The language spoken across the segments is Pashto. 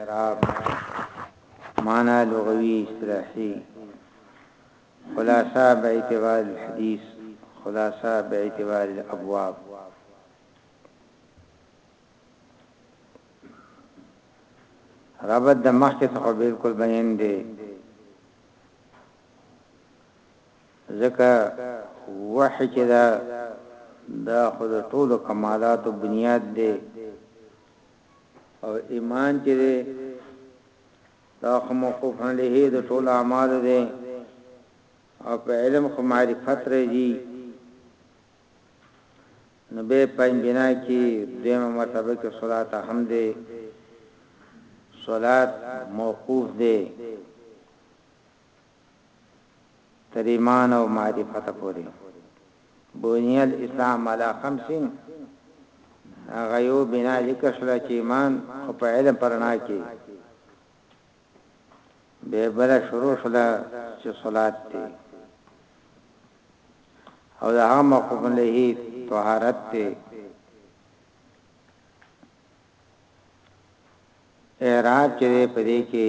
اعراب معنی لغوی اصطلاحی خلاصه به اعتبار الحديث خلاصه به اعتبار الابواب ربط د مخکې څخه بالکل بیان دی ځکه وحی چې دا د خود ټولو کمالات او بنیاد دی او ایمان چې دی دا خو موقوف علیه د ټول اعمال دی او په علم خو معرفت راځي نو به پنځ بنا کې دیمه مرتبه کې صلات هم دی صلات موقوف دی تر ایمان او معرفت پورې بنی الاسلام علی خمس هغه یو بنا ذکر شوه چې ایمان خو په علم پرنا کې به بل شروع شوه چې صلات دی او دا هم مقوم له طهارت دی اعراب چې په دې کې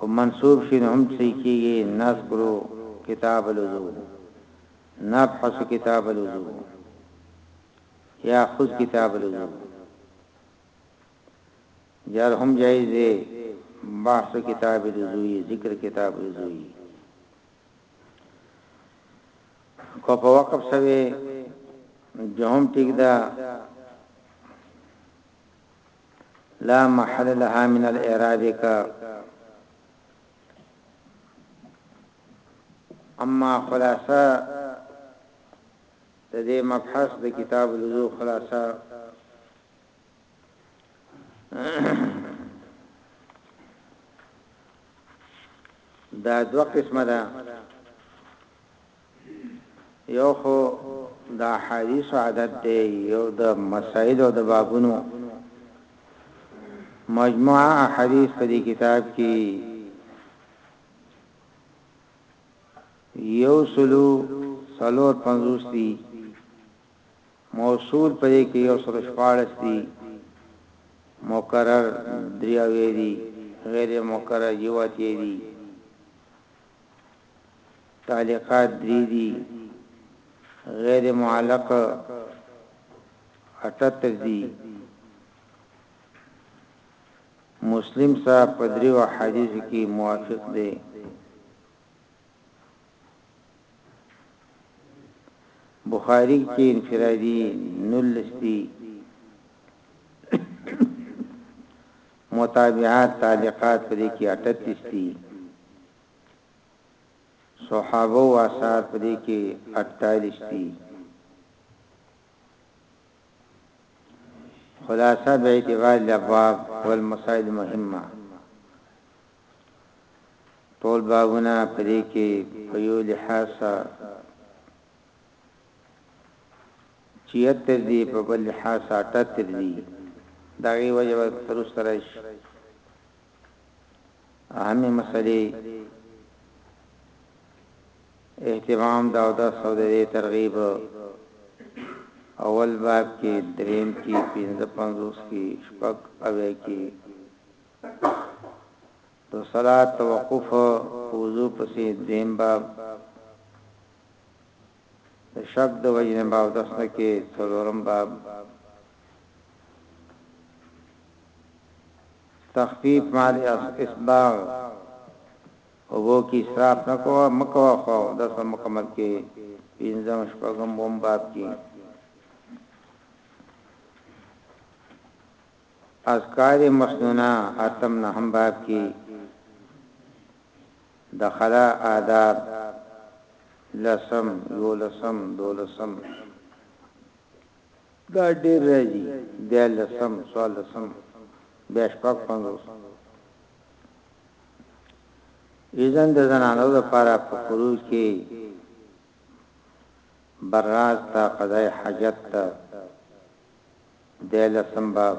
که منصوب شي نو هم صحیح کیږي، نذکر کتاب الوضوء، نبحث کتاب الوضوء یا خذ کتاب الوضوء. جر هم جایز دی، بحث کتاب الوضوء، ذکر کتاب الوضوء. که په وقف سوی جو هم ټیک ده. لا محل لها من الاعراب که اما خلاصه د دې مبحث د کتاب الوضو خلاصه دا دو قسمه ده یو خو د احادیثو عادت دی یو د مسائلو د بابونو مجموعه احادیث په دې کتاب کې یو سلو سلور پنځوس دی موصول په دې کې یو سلو شپاړس دی مکرر دریاوی دی غیر مکرر یواتې دی تعلیقات درې دي غیر معلق اتتر دي مسلم صاحب په دریو حدیث کې موافق دی بخاری کې انفرادي نلستی متابعات تعلیقات پرې کې 38 دي صحابه او آثار په دې کې اټکالش دي. خلاصه به اعتبار لباب والمسائل مهمه ټول بابونه په دې کې په یو لحاظ چیت تر دې په بل لحاظ اټت تر دې دا وی وجه سره سره اهمې مسلې اهتمام دا او دا سودري ترغیب اول باب کې دریم کې 55 کې شپږ اوې کې د صلات توقف وضو پسې دیم باب د شک د وجنه باب د سنه کې څلورم باب تخفیف مال اسباغ اوبو کی اسراف نکوه مکوه خو درس به مکمل کی پنځم شپږم اوم باب کی اذکار مسنونه اتم نهم باب کی دخلا آداب لسم یولسم دولسم دا ډیر راځي دیارلسم څوارلسم بیا شپږ پنځوس ایزن د زنانو لپاره په فروج کې براز تا قضای حاجت تا دیلسم باب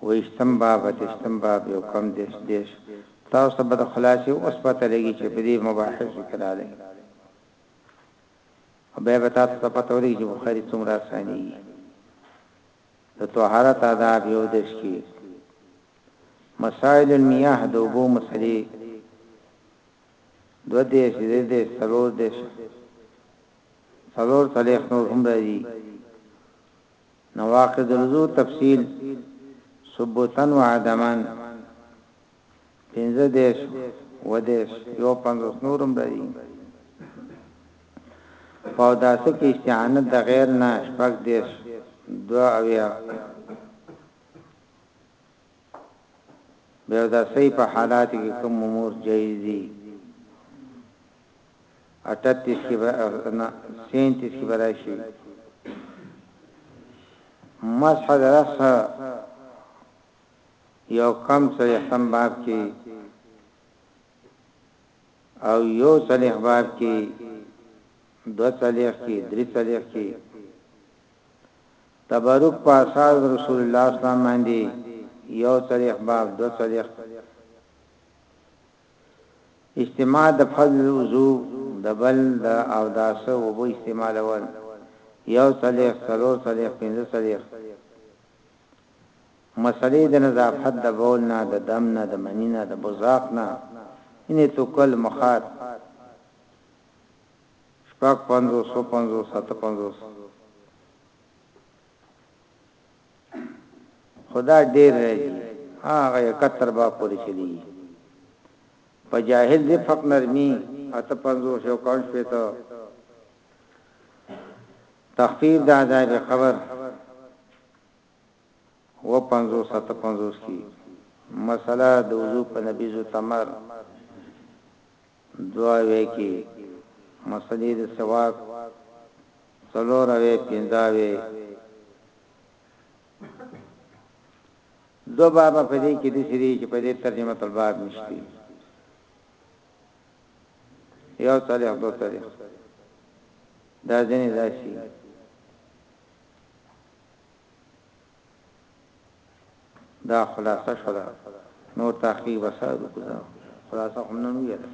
اوویشتم باب، اتیشتم باب، یو کم دېرش، دېرش، تاسو ته به د خلاصې اوس پته لګي چې په دې مباحثو کې راغلي او بیا به تاسو ته پته ولګي چې بخاري څومره اسانېږي د طهارت آداب یو دېرش کې مسائل المیاه د اوبو مسلې دو دېرش، درې دېرش، څلور دېرش څلور څلېښت نور هم راځي نواقض الوضوء تفصیل، ثبوتا و عدما، پنځه دېرش، اووه دېرش، یو پنځوس نور هم راځي. په اوداسه کې استعانت د غیر نه، شپږ دېرش، دوه اویا، بې اوداسۍ په حالاتو کې کوم امور جایز دي؟ اټتیس کې به نه سینتیس کې به راشي مسح درس یو کم سره هم باب کې او یو سره باب کې دو سره کې درې سره کې تبرک په اساس رسول الله صلی الله علیه وسلم باندې یو سره باب دو سره اجتماع د فضل الوضو د بل د اوداسه اوبه استعمالول یو څلوېښت څلور څلوېښت پنځه څلوېښت مسئلې د نظافت د بول نه د دم نه د منی نه د بزاق نه انې توکل مخاط شپږ پنځوس څو پنځوس اته پنځوس خو دا ډېر راځي هغه یې کتر با پورې چلېږي په جاهل دې فق نرمي اته پنځوس یو کون شپېته تخفیف د عذاب قبر و پنځوس اته پنځوس کی مسله د وضو په نبیزو تمر دوه وې کې مسلې د سواک څلور وې پنځه وې دو باب په دې کې د سری چې په دې ترجمه تل باب نشتی یو تاریخ دو تاریخ دا ځنې داسي دا خلاصه شو دا نور تحقیق بساد کو دا خلاصه هم نه ویل